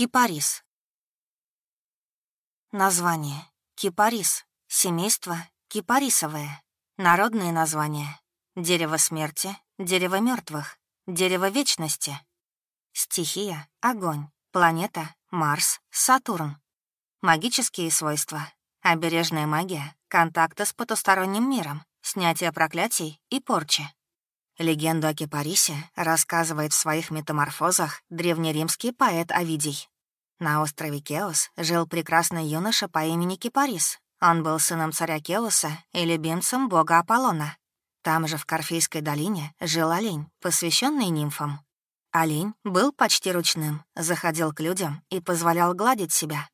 Кипарис. Название. Кипарис. Семейство. Кипарисовое. Народные названия. Дерево смерти, дерево мертвых, дерево вечности. Стихия — огонь. Планета — Марс, Сатурн. Магические свойства. Обережная магия, контакты с потусторонним миром, снятие проклятий и порчи. Легенду о Кипарисе рассказывает в своих метаморфозах древнеримский поэт Овидий. На острове Кеос жил прекрасный юноша по имени Кипарис. Он был сыном царя Кеоса и любимцем бога Аполлона. Там же, в Карфейской долине, жил олень, посвященный нимфам. Олень был почти ручным, заходил к людям и позволял гладить себя.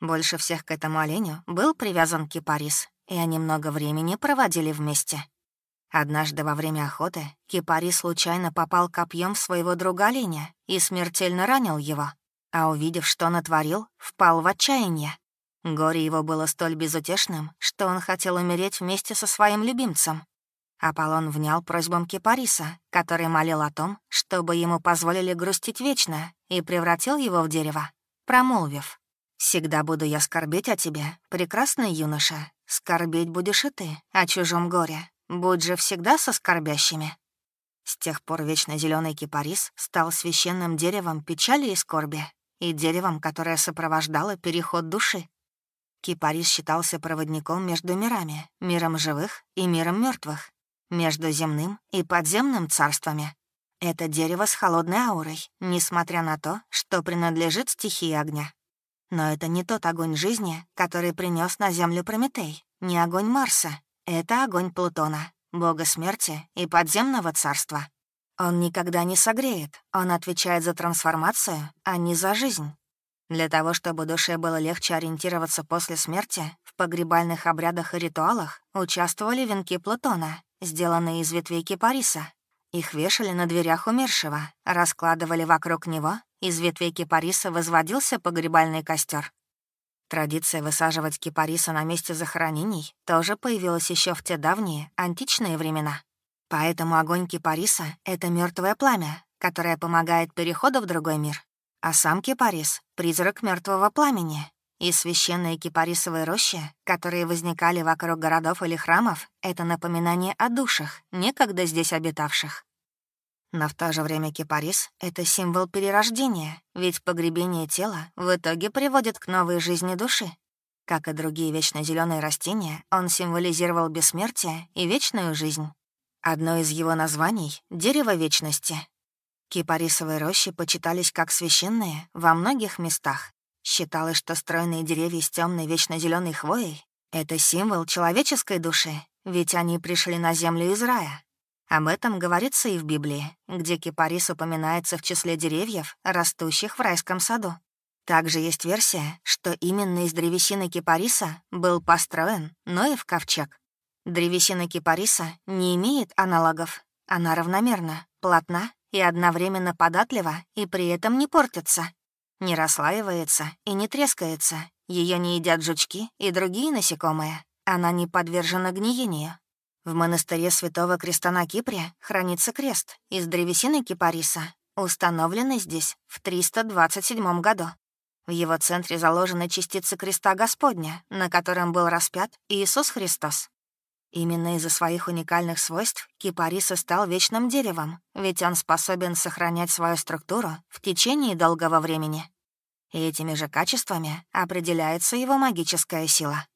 Больше всех к этому оленю был привязан Кипарис, и они много времени проводили вместе. Однажды во время охоты Кипари случайно попал копьем своего друга оленя и смертельно ранил его, а увидев, что натворил, впал в отчаяние. Горе его было столь безутешным, что он хотел умереть вместе со своим любимцем. Аполлон внял просьбам Кипариса, который молил о том, чтобы ему позволили грустить вечно, и превратил его в дерево, промолвив. «Всегда буду я скорбеть о тебе, прекрасный юноша. Скорбеть будешь и ты о чужом горе, Будь же всегда со скорбящими. С тех пор вечно зеленый кипарис стал священным деревом печали и скорби и деревом, которое сопровождало переход души. Кипарис считался проводником между мирами, миром живых и миром мертвых, между земным и подземным царствами. Это дерево с холодной аурой, несмотря на то, что принадлежит стихии огня. Но это не тот огонь жизни, который принес на Землю Прометей, не огонь Марса, это огонь Плутона, бога смерти и подземного царства. Он никогда не согреет, он отвечает за трансформацию, а не за жизнь. Для того, чтобы душе было легче ориентироваться после смерти, в погребальных обрядах и ритуалах участвовали венки Плутона, сделанные из ветвей кипариса. Их вешали на дверях умершего, раскладывали вокруг него, из ветвей кипариса возводился погребальный костер. Традиция высаживать кипариса на месте захоронений тоже появилась еще в те давние, античные времена. Поэтому огонь кипариса — это мертвое пламя, которое помогает переходу в другой мир. А сам кипарис — призрак мертвого пламени. И священные кипарисовые рощи, которые возникали вокруг городов или храмов, — это напоминание о душах, некогда здесь обитавших. Но в то же время кипарис — это символ перерождения, ведь погребение тела в итоге приводит к новой жизни души. Как и другие вечно зеленые растения, он символизировал бессмертие и вечную жизнь. Одно из его названий — «Дерево вечности». Кипарисовые рощи почитались как священные во многих местах. Считалось, что стройные деревья с темной вечно зеленой хвоей — это символ человеческой души, ведь они пришли на землю из рая, об этом говорится и в Библии, где кипарис упоминается в числе деревьев, растущих в райском саду. Также есть версия, что именно из древесины кипариса был построен Ноев ковчег. Древесина кипариса не имеет аналогов. Она равномерна, плотна и одновременно податлива, и при этом не портится. Не расслаивается и не трескается. Ее не едят жучки и другие насекомые. Она не подвержена гниению. В монастыре Святого Креста на Кипре хранится крест из древесины кипариса, установленный здесь в 327 году. В его центре заложены частицы креста Господня, на котором был распят Иисус Христос. Именно из-за своих уникальных свойств кипариса стал вечным деревом, ведь он способен сохранять свою структуру в течение долгого времени. И этими же качествами определяется его магическая сила.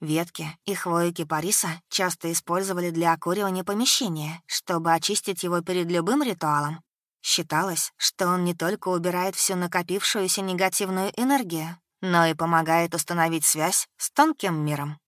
Ветки и хвои кипариса часто использовали для окуривания помещения, чтобы очистить его перед любым ритуалом. Считалось, что он не только убирает всю накопившуюся негативную энергию, но и помогает установить связь с тонким миром.